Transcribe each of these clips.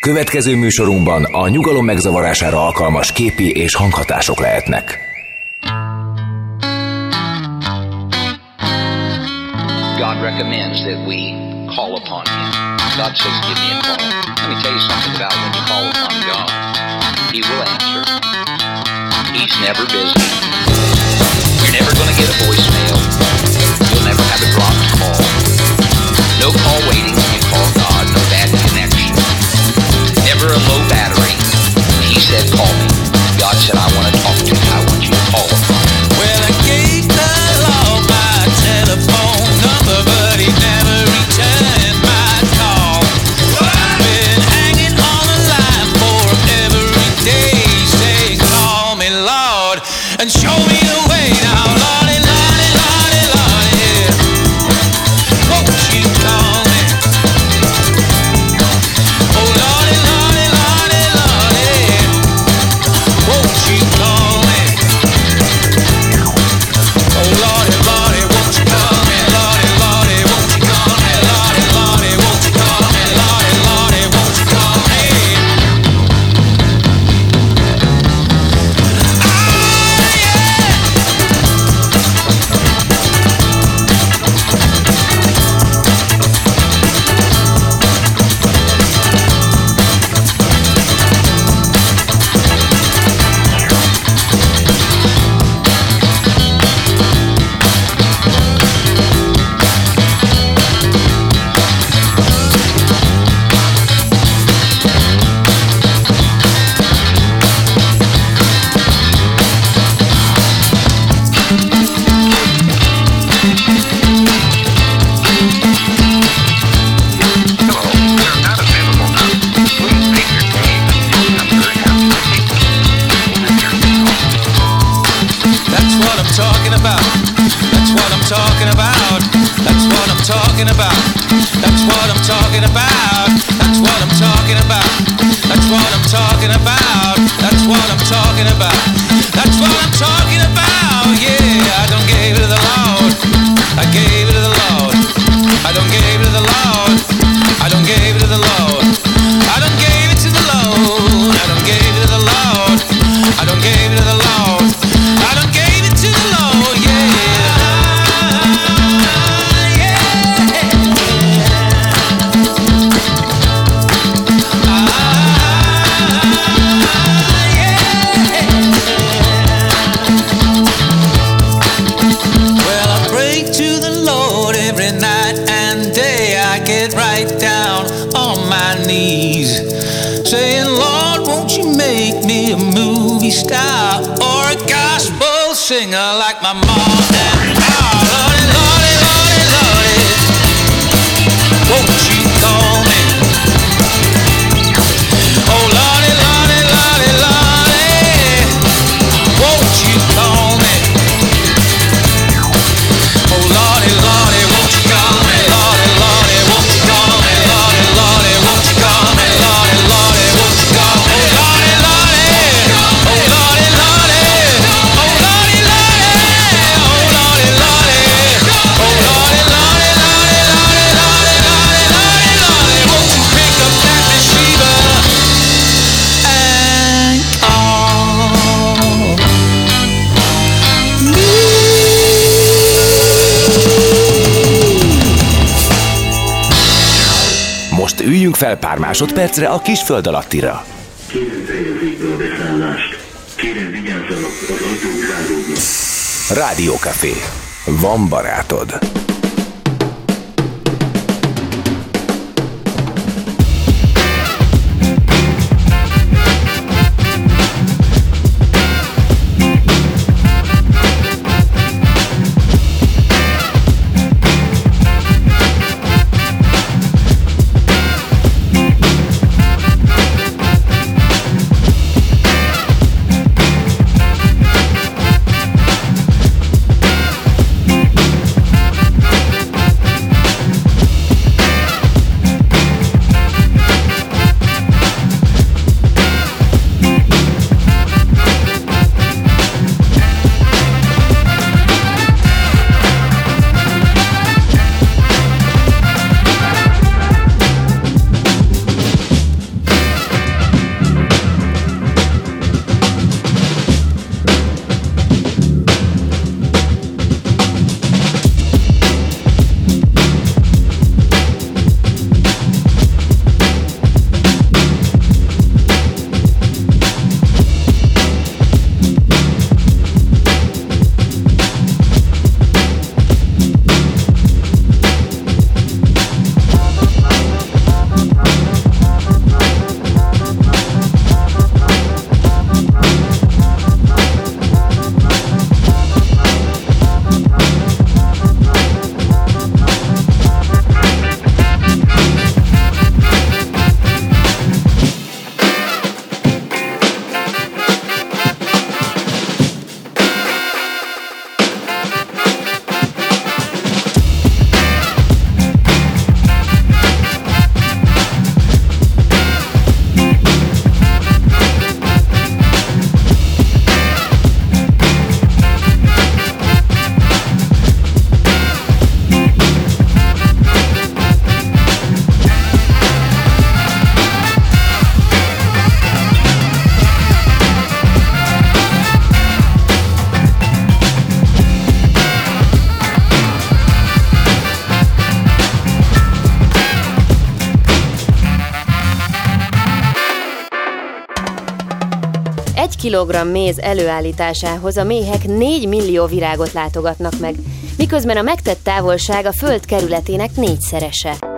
Következő műsorunkban a nyugalom megzavarására alkalmas képi és hanghatások lehetnek. God recommends that we call upon Him. God says, give me a call. Let me tell you something about when you call upon God. He will answer. He's never busy. You're never going to get a voicemail. You'll never have a dropped call. No call waiting. that's all. Lépjünk fel pár másodpercre a kis föld alattira. Kérem fejezzék be Rádiókafé. Van barátod. kg méz előállításához a méhek 4 millió virágot látogatnak meg, miközben a megtett távolság a föld kerületének négyszerese.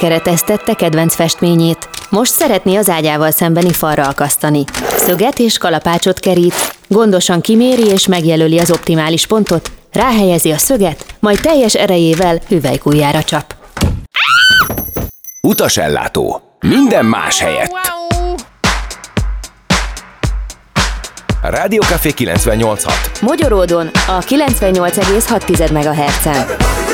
bekereteztette kedvenc festményét. Most szeretné az ágyával szembeni falra akasztani. Szöget és kalapácsot kerít, gondosan kiméri és megjelöli az optimális pontot, ráhelyezi a szöget, majd teljes erejével hüvelykújjára csap. Utasellátó. Minden más helyett. A Rádió Café 98.6. Magyaródon a 98,6 MHz-en.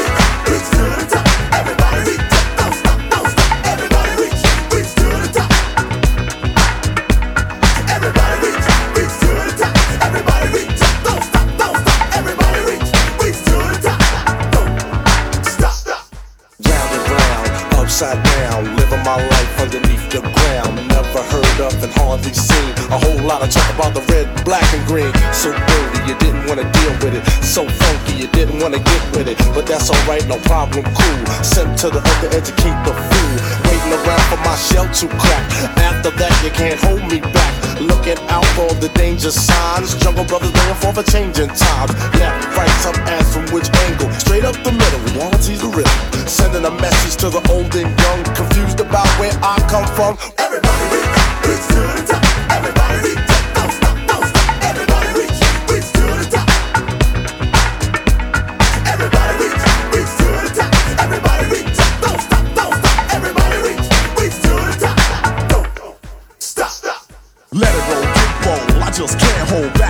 upside down underneath the ground. Never heard of and hardly seen a whole lot of talk about the red, black, and green. So dirty, you didn't wanna deal with it. So funky, you didn't wanna get with it. But that's alright, no problem, cool. Sent to the other edge to keep the fool. Waiting around for my shell to crack. After that, you can't hold me back. Looking out for the danger signs. Jungle brothers going for the changing times. Left, right, some ass from which angle? Straight up the middle, reality's the rhythm. Sending a message to the old and young, confused about where I come from. Everybody reach, reach to the top. Everybody reach, don't stop, don't stop. Everybody reach, reach to the top. Everybody reach, reach to the top. Everybody reach, don't stop, don't stop. Everybody reach, reach to the top. Don't stop, stop. Let it roll, get roll. I just can't hold back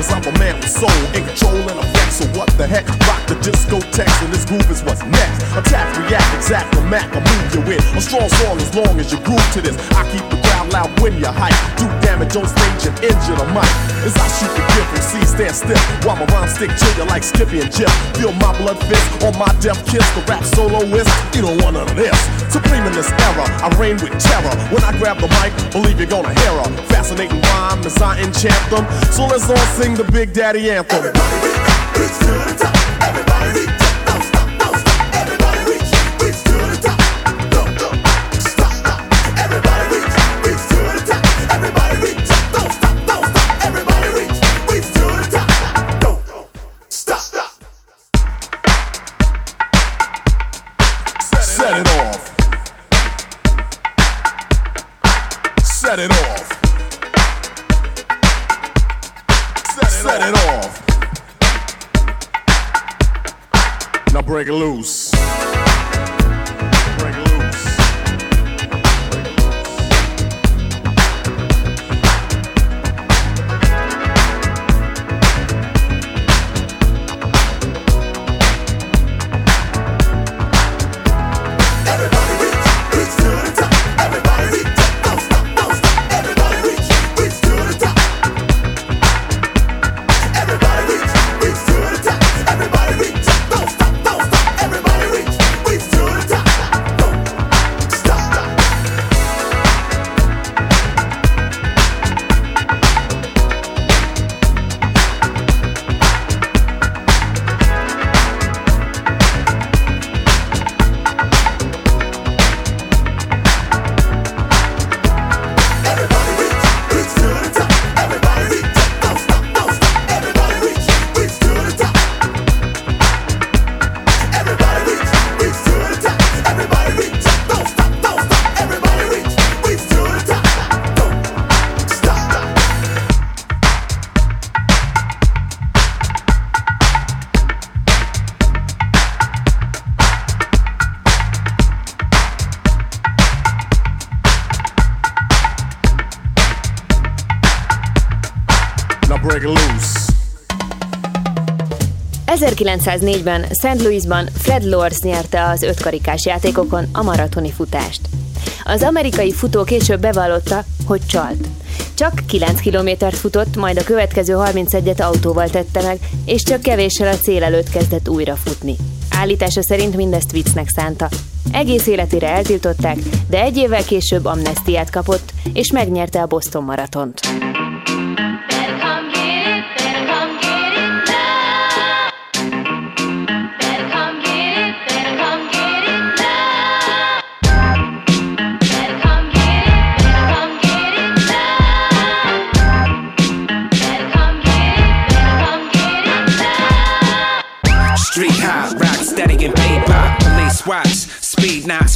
cause I'm a man with soul, in control and effect. So what the heck? Rock the discotheques, and this groove is what's next. Attack, react, exact the Mac, I move you in. A strong song as long as you groove to this. I keep the crowd loud when you hype. Do damage on stage and injure the mic. As I shoot the gift and see stand still. While my rhyme stick to you like Skippy and Jeff. Feel my blood fist on my death kiss. The rap soloist, you don't want none of this. Supreme in this era, I reign with terror. When I grab the mic, believe you're gonna hear a fascinating rhyme as I enchant them. So let's all sing the Big Daddy anthem. 1904-ben St. Louisban Fred Lors nyerte az ötkarikás játékokon a maratoni futást. Az amerikai futó később bevallotta, hogy csalt. Csak 9 kilométert futott, majd a következő 31-et autóval tette meg, és csak kevéssel a cél előtt kezdett újra futni. Állítása szerint mindezt viccnek szánta. Egész életére eltiltották, de egy évvel később amnestiát kapott, és megnyerte a Boston maratont.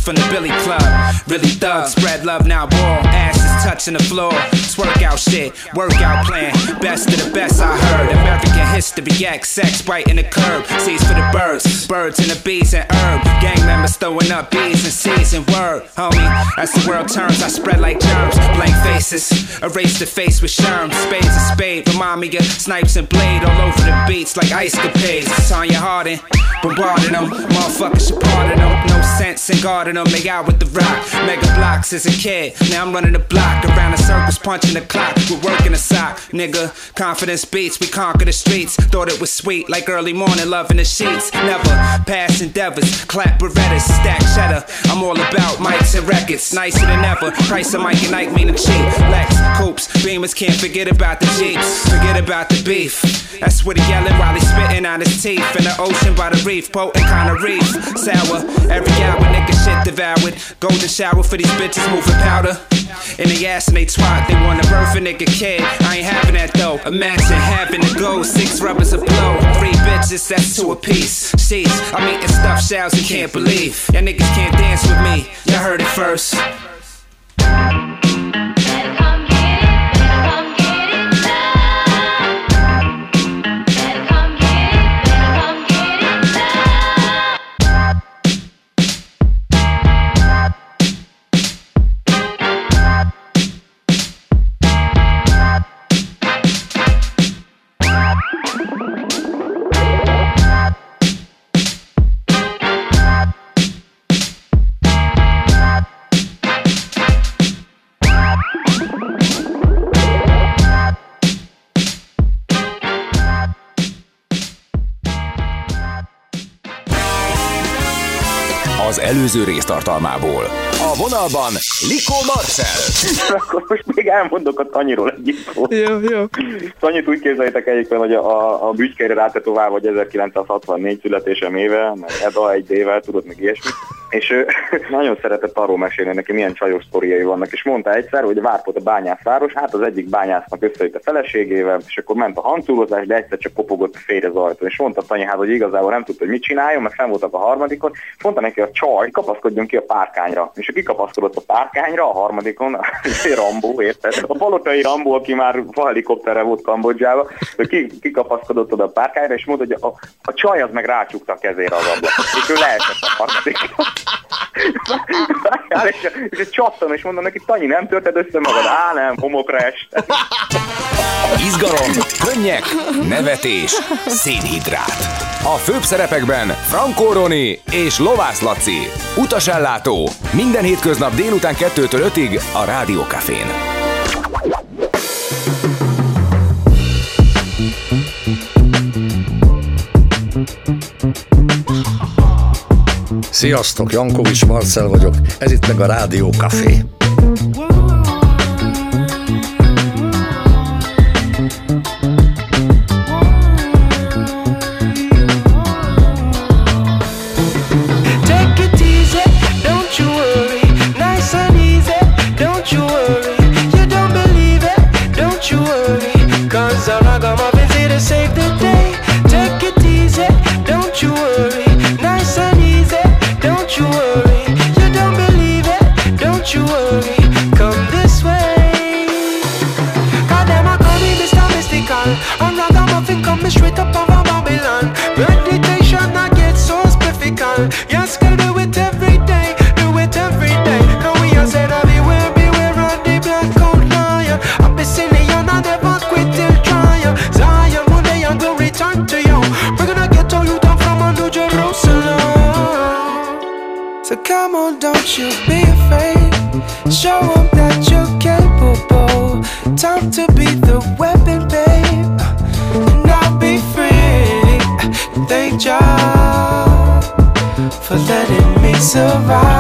From the Billy Club. Really thugs, spread love now, ball ashes touching the floor. It's workout shit, workout plan. Best of the best I heard. American history, X, sex right in the curb. Seeds for the birds, birds and the bees and herb. Gang members throwing up bees and seeds and word. Homie, as the world turns, I spread like germs. Blank faces, erase the face with sherm. Spades and spade, remind me of snipes and blade all over the beats like ice capades. Tanya Harding, bombarding them. Motherfuckers should pardon them. No sense in guarding them. Make out with the rock. Mega blocks as a kid. Now I'm running the block around the circles, punching the clock. We're working the sock, nigga. Confidence beats, we conquer the streets. Thought it was sweet, like early morning love in the sheets. Never past endeavors, clap Berettas, stack cheddar. I'm all about mics and records, nicer than ever. Price of Mike and Ike meaning cheap. Lex, coops, beamers can't forget about the jeeps. Forget about the beef. That's what he yelling while he's spitting on his teeth. In the ocean by the reef, potent kind of reef. Sour, every hour, nigga shit devoured. Golden shower for these bitches moving powder. In the ass and they twat, they wanna birth a nigga kid. I ain't having that though. Imagine having to go six rubbers a blow. Three bitches, that's two a piece. Sheesh, I'm eating stuffed shells and can't believe. Y'all niggas can't dance with me. Y'all heard it first. Előző rész tartalmából. A vonalban Likó Marcel. Akkor most még elmondok a Tanyiról egy. Jó, jó. Tanyit úgy képzeljétek egyébként, hogy a, a bügykeire rátetoválva, hogy 1964 születésem éve, meg Eda egy D-vel, tudod, meg ilyesmi. És ő nagyon szeretett arról mesélni, neki milyen csajos sztoriai vannak, és mondta egyszer, hogy Várpot a bányászváros, hát az egyik bányásznak összejött a feleségével, és akkor ment a hangtúrozás, de egyszer csak kopogott a férj az ajtón, és mondta Tanyi, hát, hogy igazából nem tudta, hogy mit csináljon, meg fenn voltak a harmadikon, és mondta neki a csaj, kapaszkodjon ki a párkányra. És kikapaszkodott a párkányra, a harmadikon, a Rambó, érted? A palotai Rambó, aki már helikopterre volt Kambodzsába, ő ki, kikapaszkodott oda a párkányra, és mondta, hogy a, a csaj az meg rácsukta a kezére az ablak. És ő leesett a harmadikon. és, és csattan, és mondom neki, Tanyi, nem törted össze magad? Á, nem, homokra este. Izgalom, könnyek, nevetés, szénhidrát. A főbb szerepekben Frankó Roni és Lovász Laci. Utasellátó. Minden hétköznap délután 2-től 5-ig a Rádiókafén. Sziasztok, Jankovics Marcel vagyok, ez itt meg a Rádió Café. Survive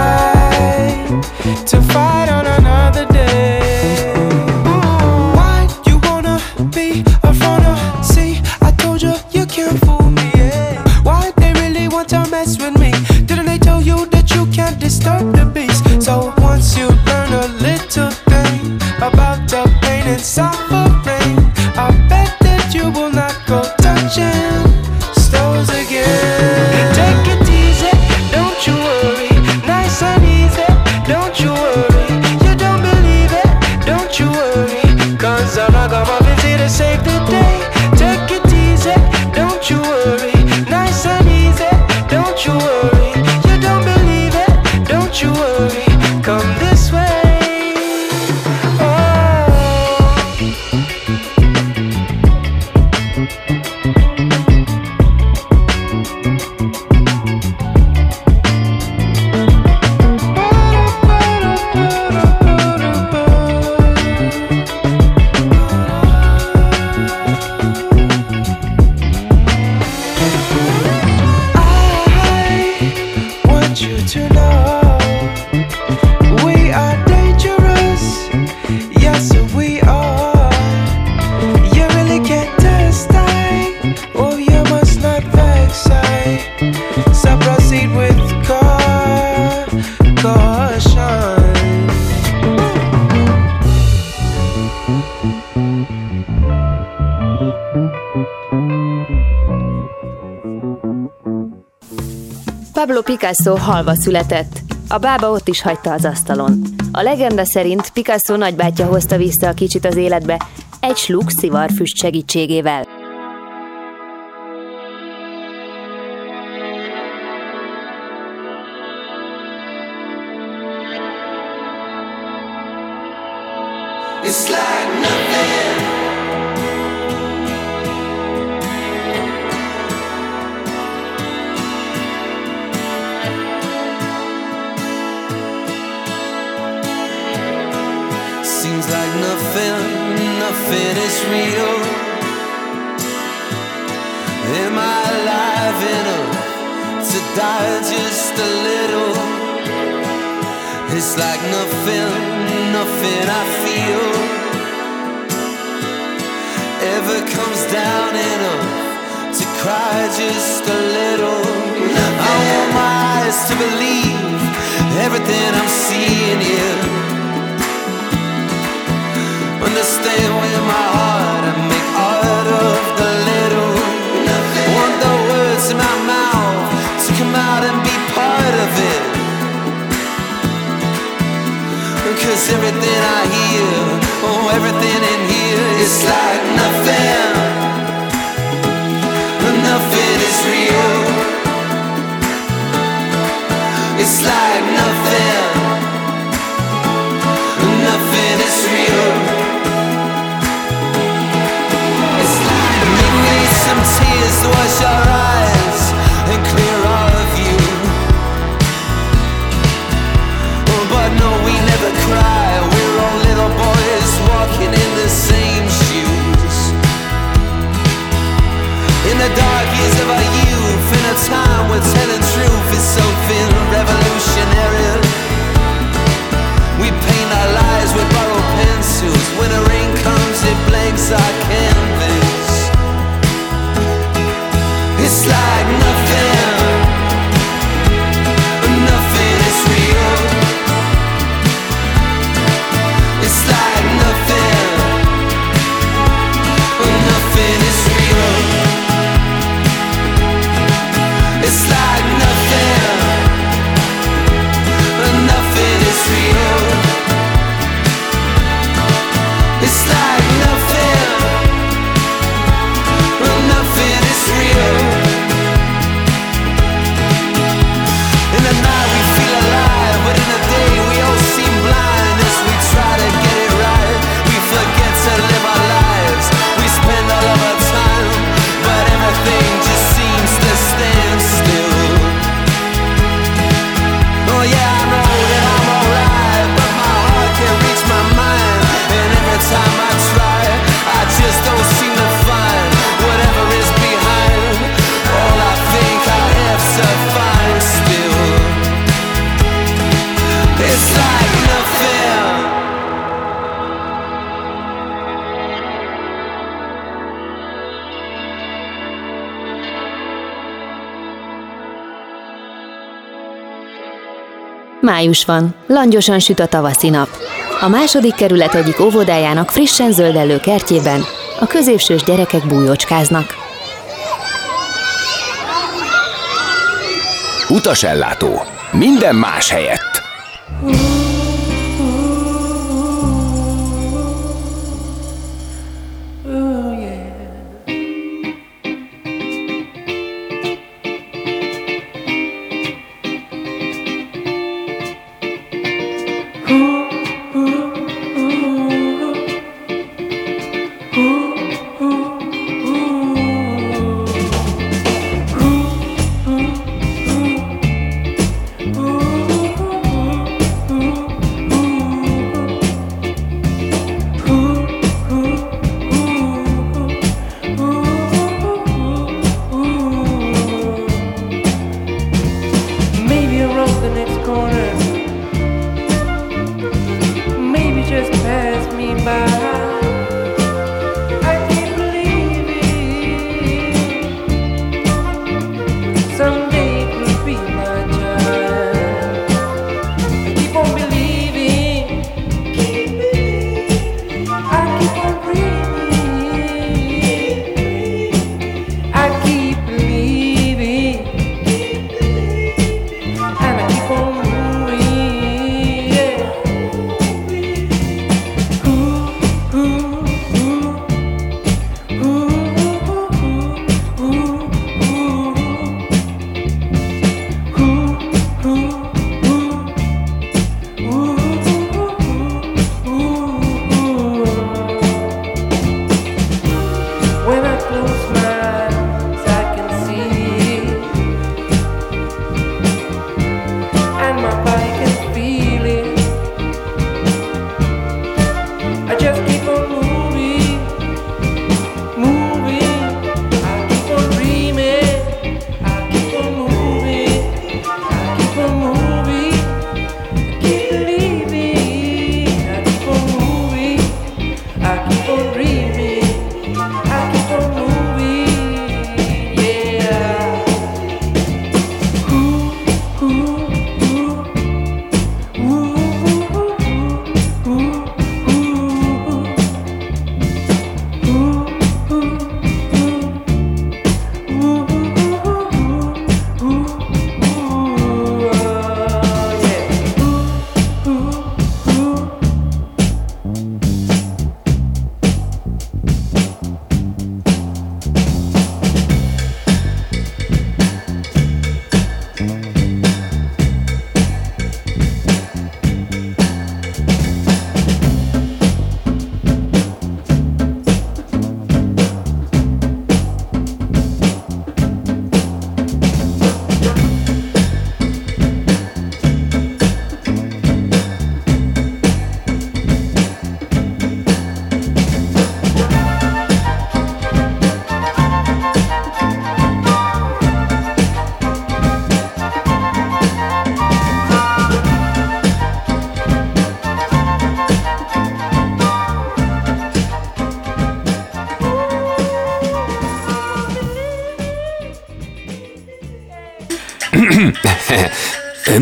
Picasso halva született. A bába ott is hagyta az asztalon. A legenda szerint Picasso nagybátyja hozta vissza a kicsit az életbe, egy sluk szivarfüst segítségével. the dark years of our youth, in a time where telling truth is something revolutionary. We paint our lives with borrowed pencils. When the rain comes, it blanks our canvas. május van, langyosan süt a tavaszi nap. A második kerület egyik óvodájának frissen zöldellő kertjében a középsős gyerekek bújócskáznak. Utasellátó. Minden más helyett. Mm.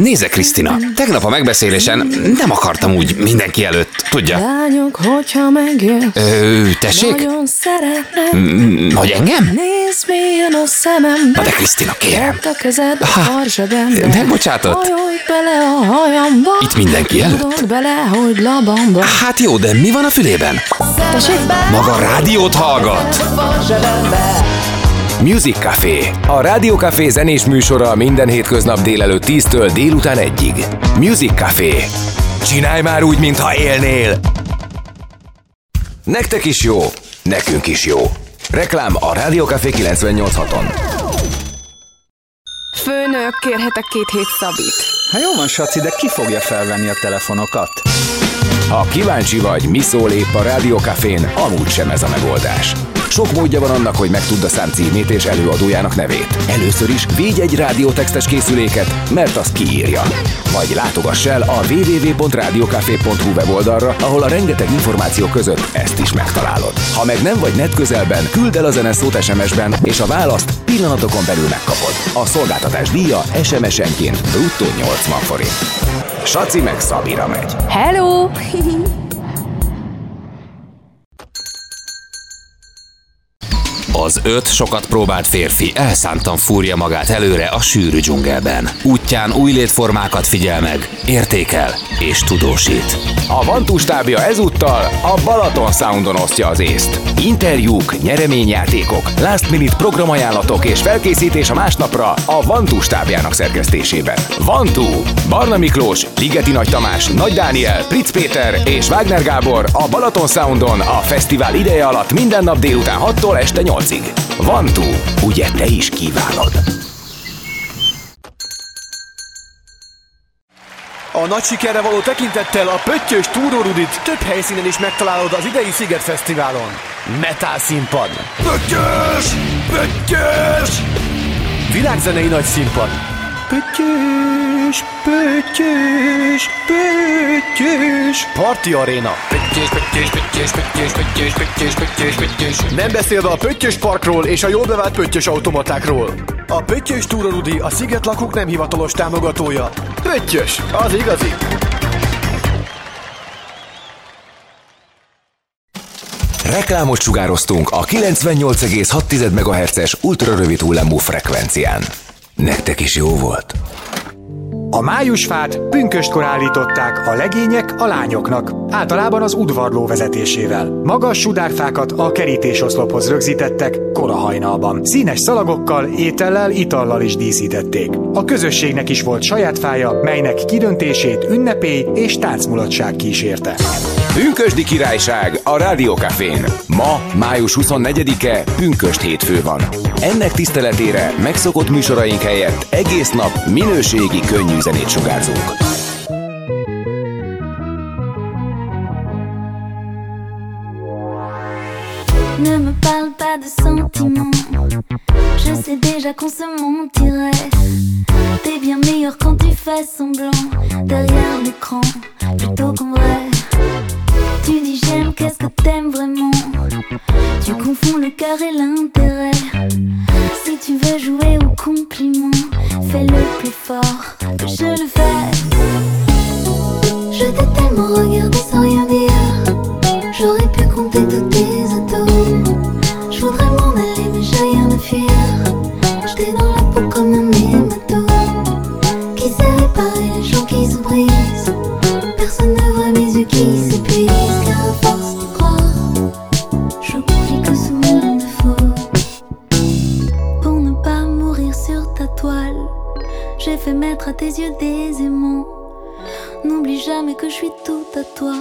Nézze, Krisztina, tegnap a megbeszélésen nem akartam úgy mindenki előtt, tudja? Lányok, hogyha megjössz, Ö, tessék? nagyon. Mm, Hogy engem? Nézd, milyen a szemem. Na de Krisztina, kérem. Ott a kezed a Ha, farzsebembe. megbocsátott? Hajolj bele a hajamba. Itt mindenki előtt? Tudod bele, hogy labamba. Hát jó, de mi van a fülében? Tessék? Maga rádiót hallgat? Music Café. A Rádió Café zenés műsora minden hétköznap délelőtt 10-től délután 1-ig. Music Café. Csinálj már úgy, mintha élnél! Nektek is jó, nekünk is jó. Reklám a Rádió Café 98.6-on. Főnök, kérhetek két hét szabit. Hát jó van, Saci, de ki fogja felvenni a telefonokat? Ha kíváncsi vagy, mi szól épp a Rádió Cafén, amúgy sem ez a megoldás. Sok módja van annak, hogy megtudd a szám címét és előadójának nevét. Először is védj egy rádiótextes készüléket, mert az kiírja. Vagy látogass el a www.radiocafé.hu weboldalra, ahol a rengeteg információ között ezt is megtalálod. Ha meg nem vagy net közelben, küld el a zeneszót SMS-ben, és a választ pillanatokon belül megkapod. A szolgáltatás díja SMS-enként bruttó 80 forint. Saci meg Szabira megy. Hello! Az öt sokat próbált férfi elszántan fúrja magát előre a sűrű dzsungelben. Útján új létformákat figyel meg, értékel és tudósít. A Vantú stábja ezúttal a Balaton Soundon osztja az észt. Interjúk, nyereményjátékok, last minute programajánlatok és felkészítés a másnapra a Vantú stábjának szerkesztésében. Vantú, Barna Miklós, Ligeti Nagy Tamás, Nagy Dániel, Pritz Péter és Wagner Gábor a Balaton Soundon a fesztivál ideje alatt minden nap délután 6-tól este 8-ig. Vantú, ugye te is kívánod? A nagy sikerre való tekintettel a Pöttyös Túrórudit több helyszínen is megtalálod az idei Sziget Fesztiválon. Metal színpad. Pöttyös! Pöttyös! Világzenei nagy színpad. Pöttyös, pöttyös, pöttyös. Parti aréna. Pöttyös, pöttyös, pöttyös, pöttyös, pöttyös, pöttyös, pöttyös, pöttyös. Nem beszélve a Pöttyös Parkról és a jól bevált Pöttyös automatákról. A Pöttyös Túrorudi a Sziget lakók nem hivatalos támogatója. Pöttyös, az igazi. Reklámot sugároztunk a 98,6 MHz-es ultrarövid hullámú frekvencián. Nektek is jó volt? A májusfát pünköstkor állították a legények a lányoknak, általában az udvarló vezetésével. Magas sudárfákat a kerítésoszlophoz rögzítettek kora hajnalban. Színes szalagokkal, étellel, itallal is díszítették. A közösségnek is volt saját fája, melynek kidöntését ünnepély és táncmulatság kísérte. Pünkösdi királyság a Rádiókafén. Ma, május 24-e, pünköst hétfő van. Ennek tiszteletére megszokott műsoraink helyett egész nap minőségi könnyű zenét sugárzunk. Ne me parle pas de sentiments. Je sais déjà qu'on se mentirait. T'es bien meilleur quand tu fais semblant derrière l'écran, plutôt qu'en vrai. Tu dis j'aime, qu'est-ce que t'aimes vraiment? Tu confonds le cœur et l'intérêt. Si tu veux jouer au compliment, fais-le plus fort que je le fais. Je t'ai tellement regardé sans rien dire. J'aurais pu compter tous tes atomes. Je voudrais m'en aller, mais j'ai rien à fuir. J'étais dans la peau comme un hématome. Qui sait réparer les gens qui se brisent? Personne ne voit mes yeux qui s'épuisent. Suis tout à toi,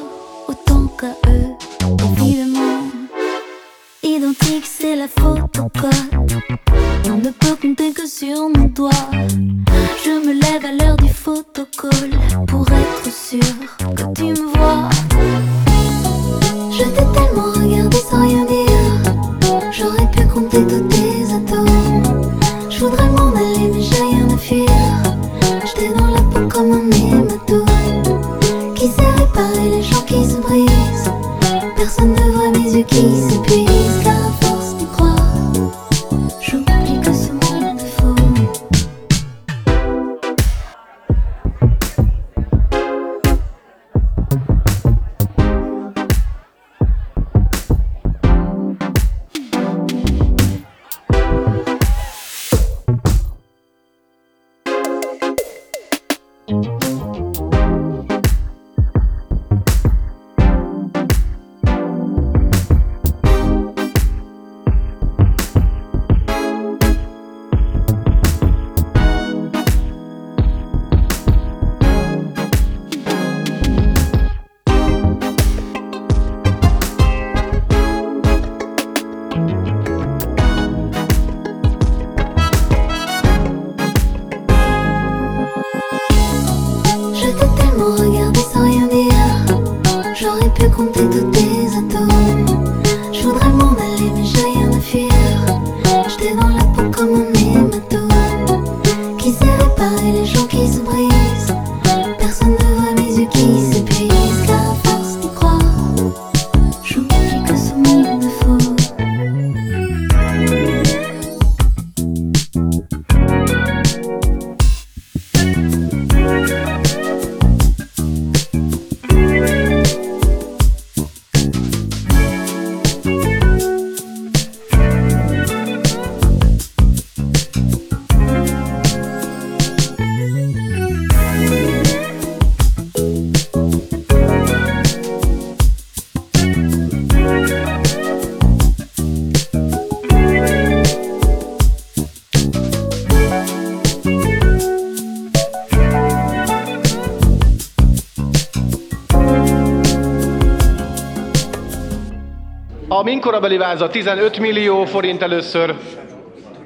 A minkorabeli váza 15 millió forint először,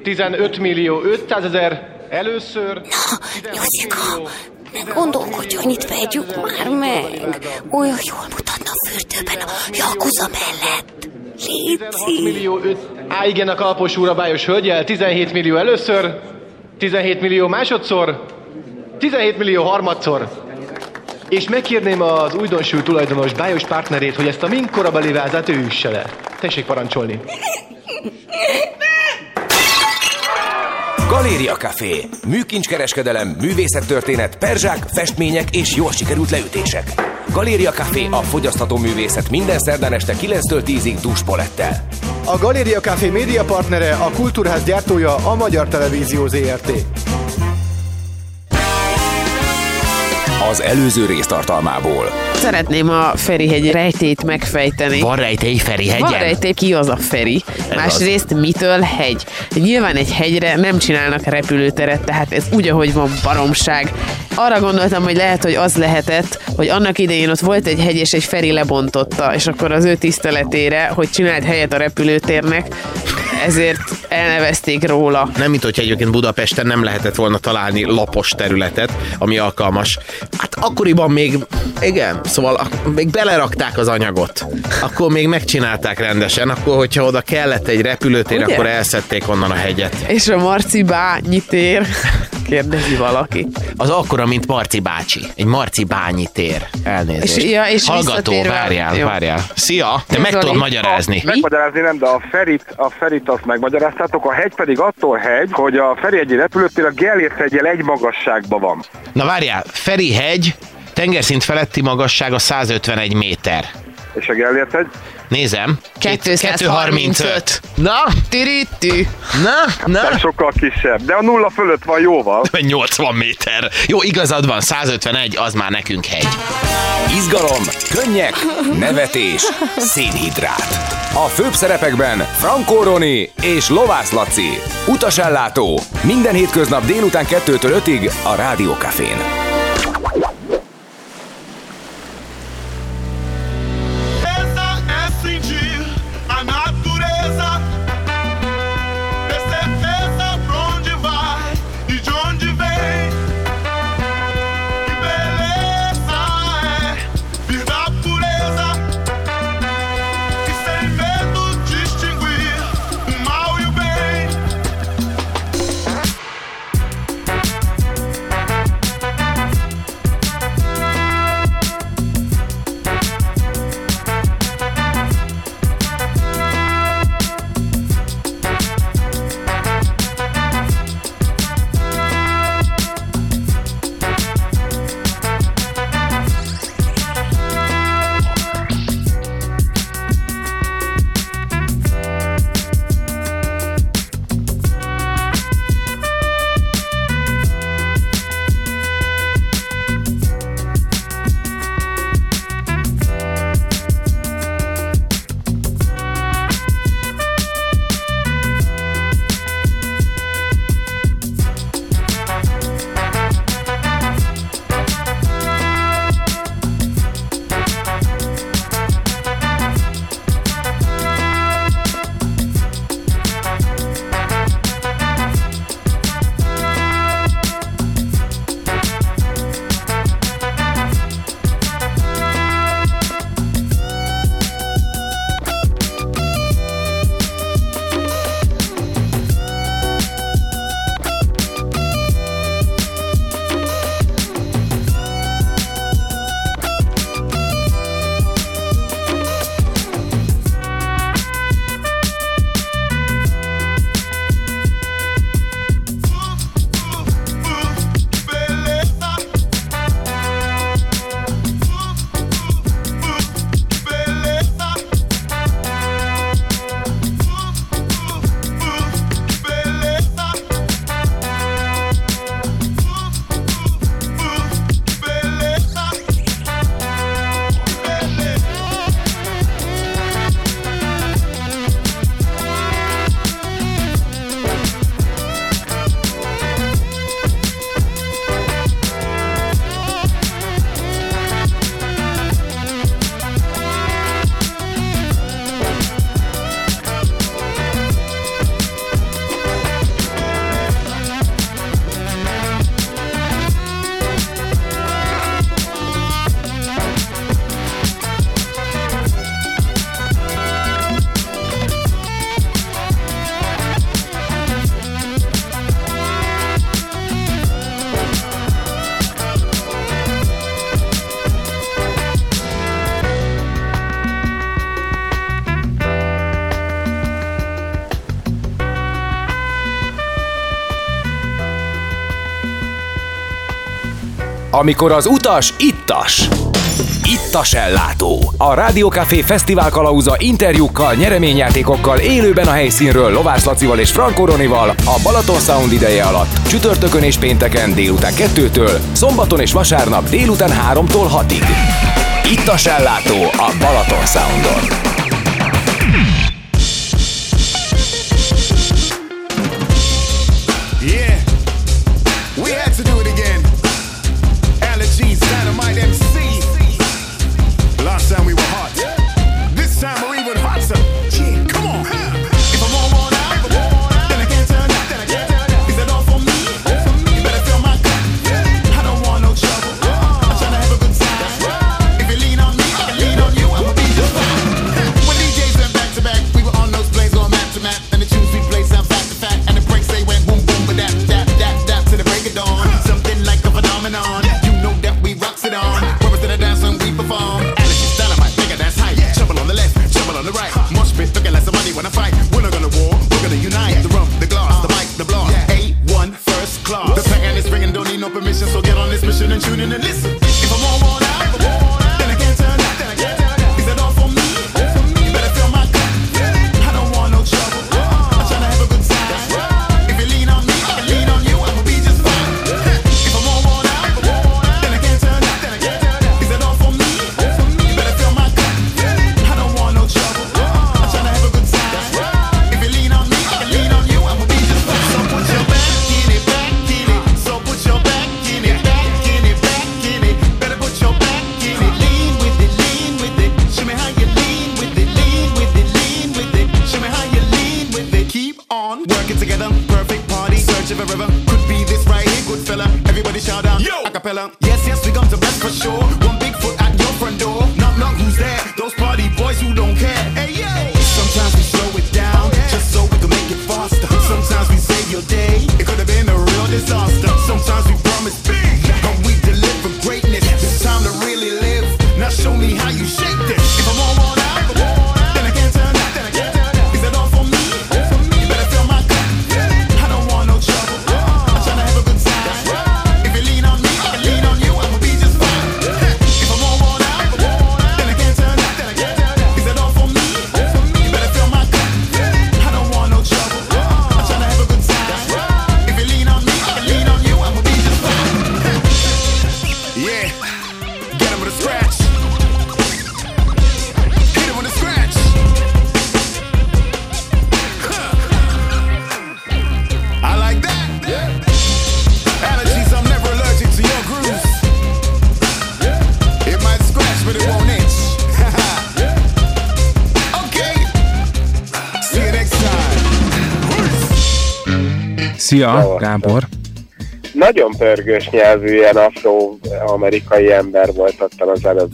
15 millió 500 ezer először, 16 millió Ne gondolkodj, hogy itt vegyük már meg. Olyan jól mutatna a fürdőben a Jakuza mellett. 16 millió 5... Á, igen, a kalpos úr a bájos hölgyel, 17 millió először, 17 millió másodszor, 17 millió harmadszor. És megkérném az újdonsült tulajdonos bájos partnerét, hogy ezt a min korabeli vázát ő üsse le. Tessék parancsolni. Galéria Café. Műkincskereskedelem, művészettörténet, perzsák, festmények és jól sikerült leütések. Galéria Café a fogyasztható művészet minden szerdán este 9-től 10-ig dúspolettel. A Galéria Café média partnere, a Kultúrház gyártója, a Magyar Televízió ZRT. Az előző rész tartalmából. Szeretném a Ferihegy rejtét megfejteni. Van rejtély Ferihegyen? Van rejtély, ki az a Feri. Ez Másrészt mitől hegy? Nyilván egy hegyre nem csinálnak repülőteret, tehát ez úgy, ahogy van baromság. Arra gondoltam, hogy lehet, hogy az lehetett, hogy annak idején ott volt egy hegy, és egy Feri lebontotta, és akkor az ő tiszteletére, hogy csinált helyet a repülőtérnek, ezért elnevezték róla. Nem, mint hogy egyébként Budapesten nem lehetett volna találni lapos területet, ami alkalmas. Hát akkoriban még, igen, szóval ak- még belerakták az anyagot. Akkor még megcsinálták rendesen, akkor hogyha oda kellett egy repülőtér, Ugye? akkor elszedték onnan a hegyet. És a Marci bányi tér, kérdezi valaki. Az akkora, mint Marci bácsi. Egy Marci bányi tér. Elnézést. És- ja, és Hallgató, várjál, Jó. várjál. Szia, te Mi meg tudod magyarázni. Megmagyarázni nem, de a Ferit, a Ferit azt megmagyaráztátok, a hegy pedig attól hegy, hogy a Ferihegyi repülőtér a Gellért hegyel egy magasságban van. Na várjál, Feri hegy, tengerszint feletti magassága 151 méter. És a Gellért hegy? Nézem. 235. Na? Tiritű. Na? Na? Tehát sokkal kisebb, de a nulla fölött van jóval. 80 méter. Jó, igazad van, 151, az már nekünk hegy. Izgalom, könnyek, nevetés, szénhidrát. A főbb szerepekben Frankó Roni és Lovász Laci. Utasellátó. Minden hétköznap délután 2-től 5-ig a Rádiókafén. amikor az utas ittas. Ittas ellátó. A Rádiókafé Fesztivál kalauza interjúkkal, nyereményjátékokkal, élőben a helyszínről Lovász Lacival és Franko Ronival a Balaton Sound ideje alatt. Csütörtökön és pénteken délután 2-től, szombaton és vasárnap délután 3-tól 6-ig. Ittas ellátó a Balaton Soundon. Szia, Szavaztam. Gábor! Nagyon pörgős nyelvű, ilyen afro-amerikai ember volt ott az előbb.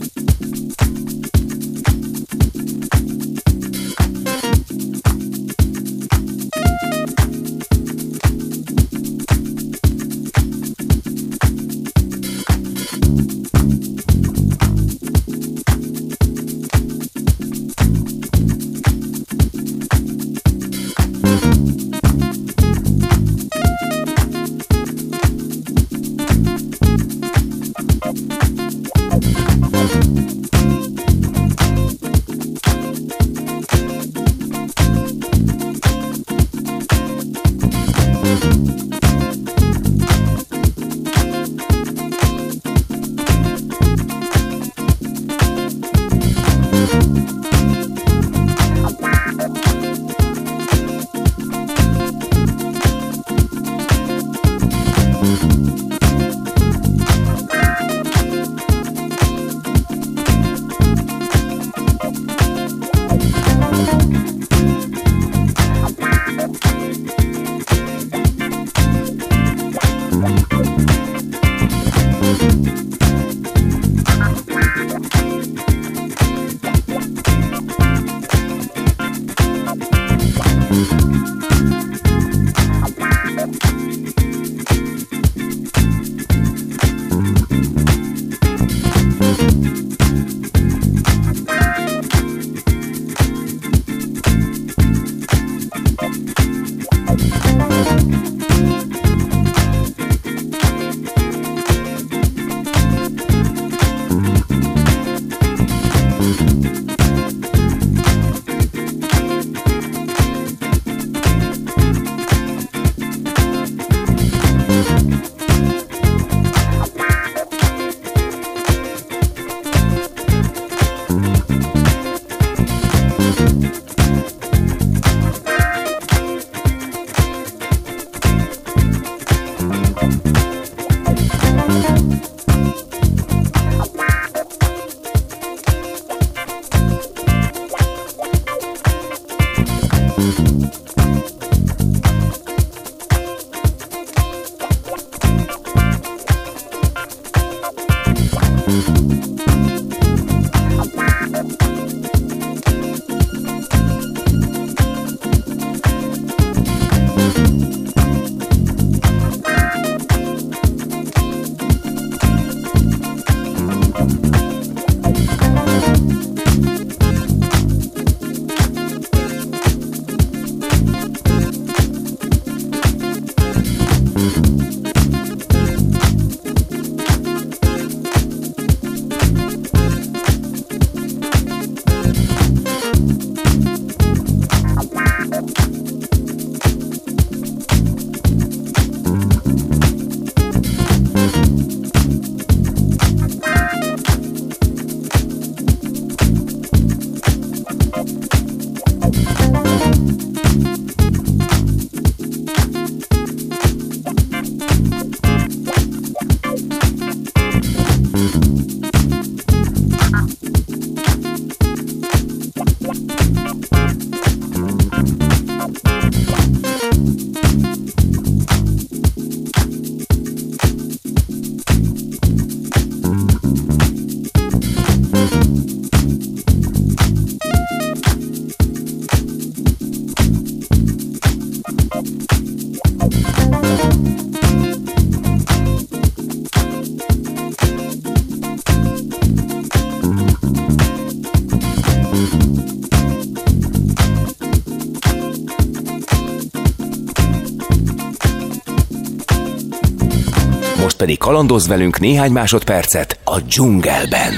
kalandoz velünk néhány másodpercet a dzsungelben.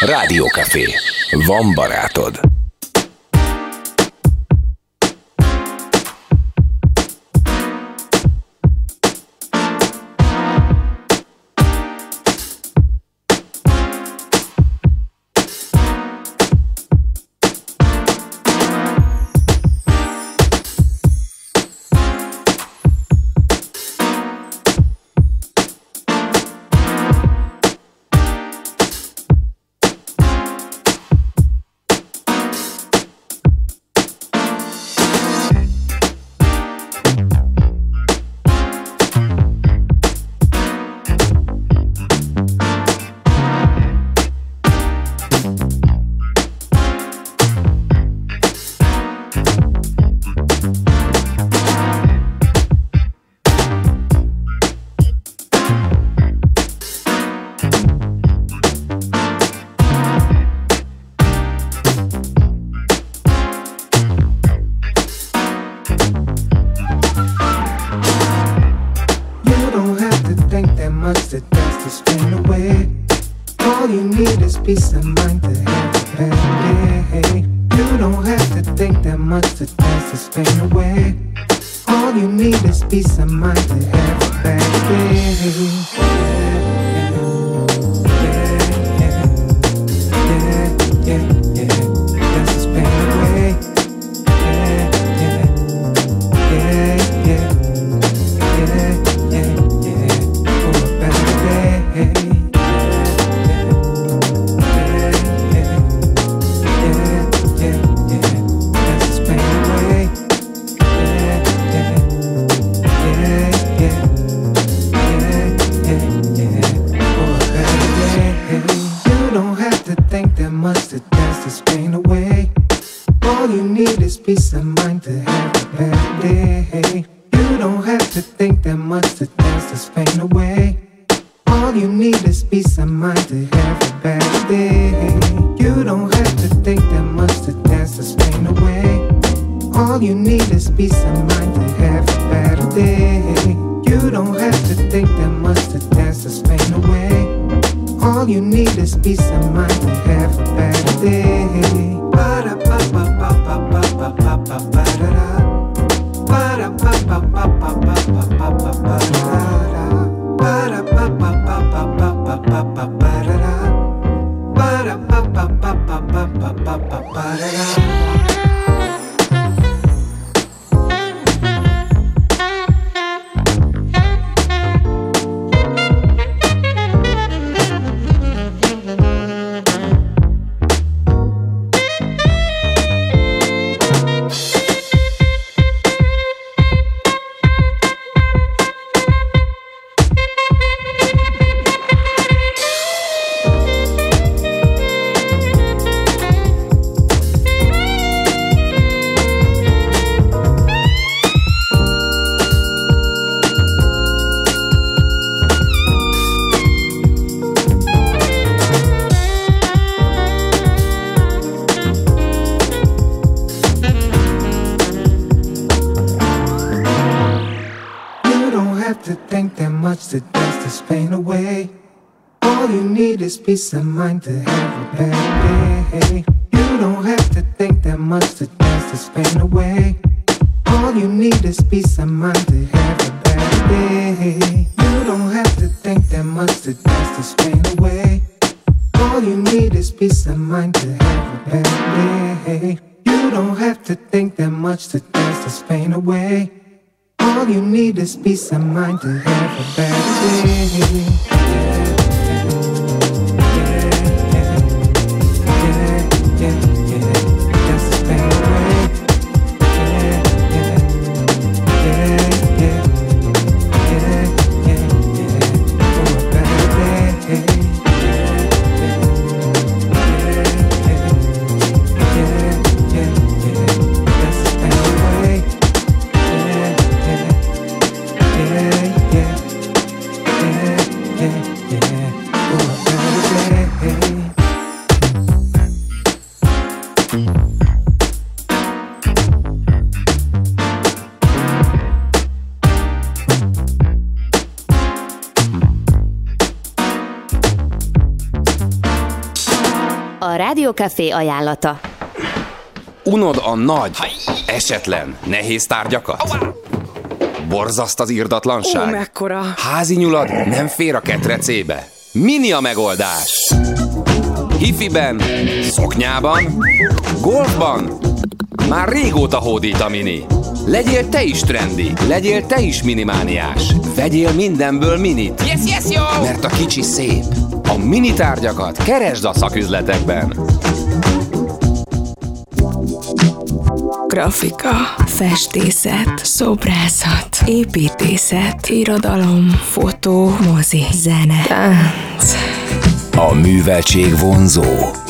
Rádiókafé. Van barátod. Para peace of mind to have a better day. Rádiókafé ajánlata. Unod a nagy, esetlen, nehéz tárgyakat? Borzaszt az irdatlanság? Ó, mekkora. Házi nyulad nem fér a ketrecébe? Mini a megoldás! Hifiben, szoknyában, golfban, már régóta hódít a mini. Legyél te is trendi, legyél te is minimániás. Vegyél mindenből minit. Yes, yes, jó! Mert a kicsi szép. A mini tárgyakat keresd a szaküzletekben. Grafika, festészet, szobrászat, építészet, irodalom, fotó, mozi, zene, tánc. A műveltség vonzó,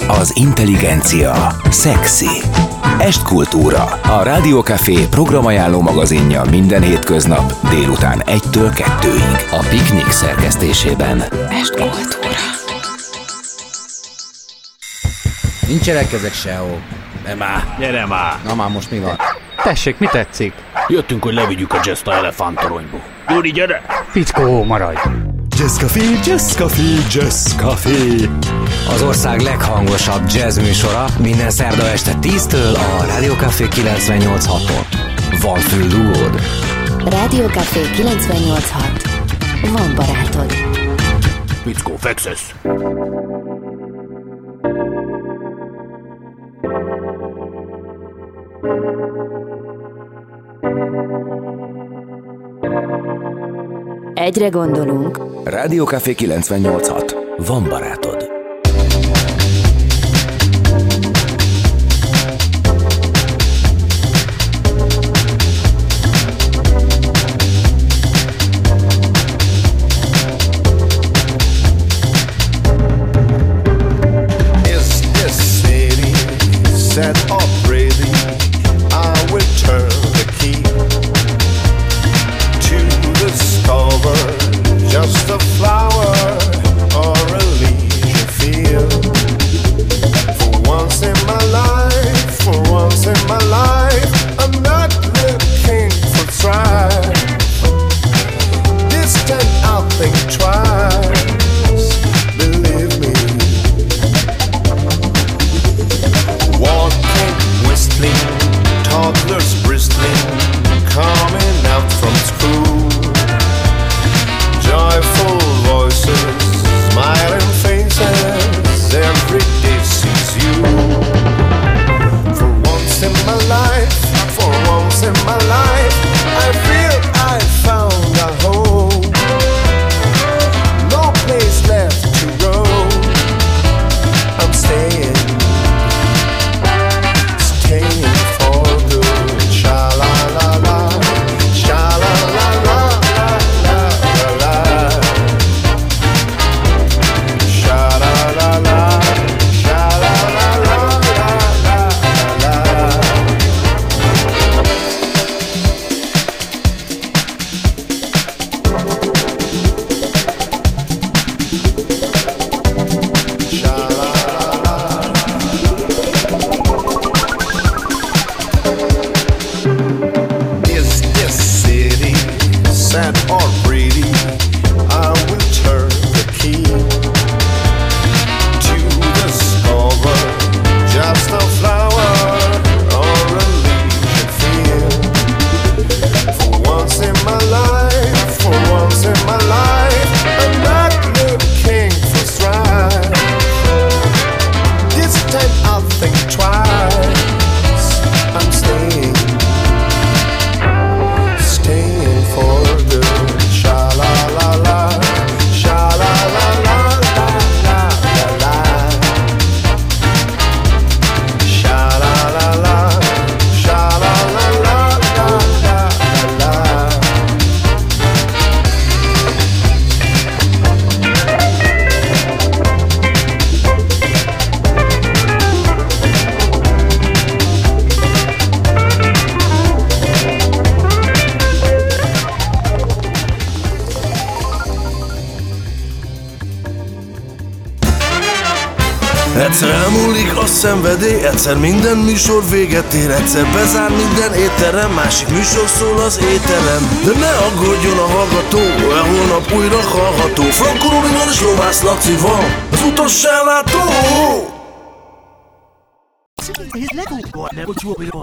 az intelligencia szexi. Estkultúra, a Rádiókafé programajánló magazinja minden hétköznap délután 1-től 2-ig. A Piknik szerkesztésében. Estkultúra. Nincsenek ezek sehol. Nem már. Gyere már! Na már most mi van? Tessék, mi tetszik? Jöttünk, hogy levigyük a jazz a elefántoronyból. Gyuri, gyere! Fickó, maradj! Jazz Café, Jazz Café, Jazz Café. Az ország leghangosabb jazz műsora minden szerda este 10-től a Rádió Café 98.6-on. Van füldugód? Rádiókafé 98.6. Van barátod. Fickó, fekszesz! Egyre gondolunk. Rádiókafé 98.6. Van barátod.